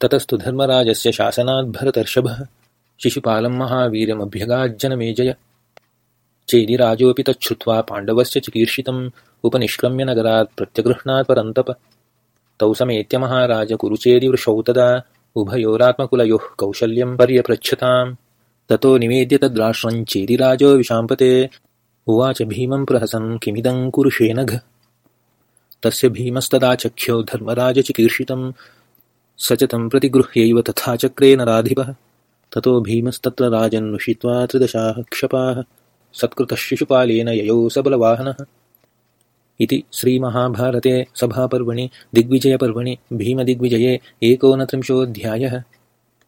ततस्तु धर्मराजस्य शासनाद्भरतर्षभः शिशुपालं महावीर्यमभ्यगाज्जनमेजय चेदिराजोऽपि तच्छ्रुत्वा पाण्डवस्य चिकीर्षितम्। उपनिष्क्रम्य नगरात् प्रत्यगृह्णात् परन्तप। तौ समेत्य महाराजकुरुचेदिवृषौ तदा उभयोरात्मकुलयोः कौशल्यं पर्यपृच्छताम्। ततो निवेद्य तद्राष्ट्रञ्चेदिराजो विशाम्पते। उवाच भीमं प्रहसन् किमिदं कुरुषे नघ तस्य भीमस्तदा चख्यो धर्मराजचिकीर्षितं स च तं प्रतिगृह्यैव तथा चक्रे नराधिपः ततो भीमस्तत्र राजन्नुषित्वा त्रिदशाः क्षपाः। सत्कृतः शिशुपालेन ययौ सबलवाहनः। इति श्रीमहाभारते सभापर्वणि दिग्विजयपर्वणि भीमदिग्विजये एकोनत्रिंशोऽध्यायः